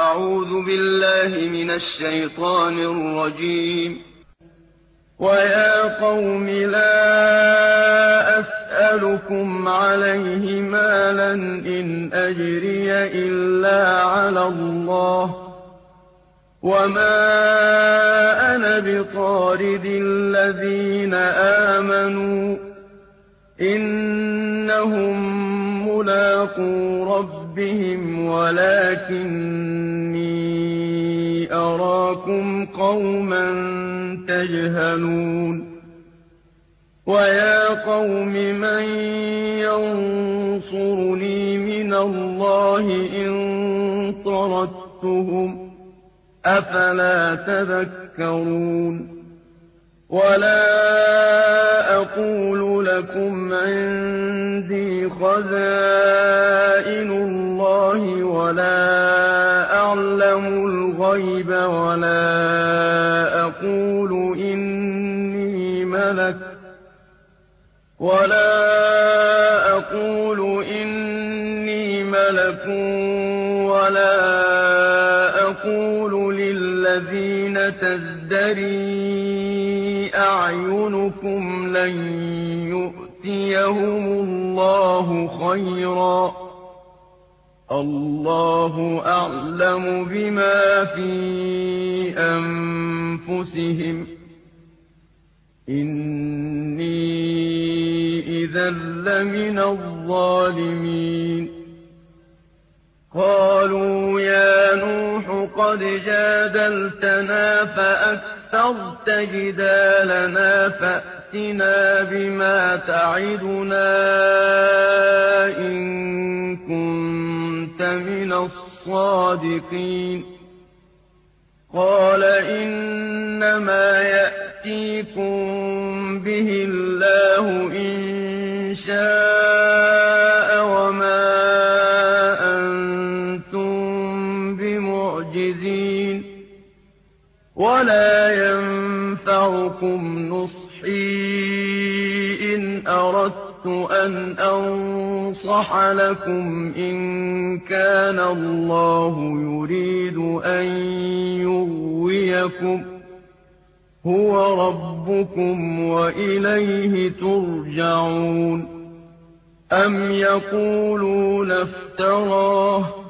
أعوذ بالله من الشيطان الرجيم. ويا قوم لا أسألكم عليه مالا إن أجري إلا على الله. وما أنا بطارد الذين آمنوا إنهم ملاقو ربهم ولكني أراكم قوما تجهلون ويا قوم من ينصرني من الله إن طردتهم أفلا تذكرون ولا أقول لكم عندي خزائن الله ولا أعلم الغيب ولا أقول إني ملك ولا أقول للذين تزدري أعينكم لن يؤتيهم الله خيرا الله أعلم بما في أنفسهم إني إذا لمن الظالمين قالوا يا نوح قد جادلتنا فأكثرت جدالنا فأتنا بما تعدنا إن كنت من الصادقين. قال إنما يأتيكم به الله إن شاء بمعجزين ولا ينفعكم نصحي إن أردت أن أنصح لكم إن كان الله يريد أن يغويكم هو ربكم وإليه ترجعون أم يقولون افتراه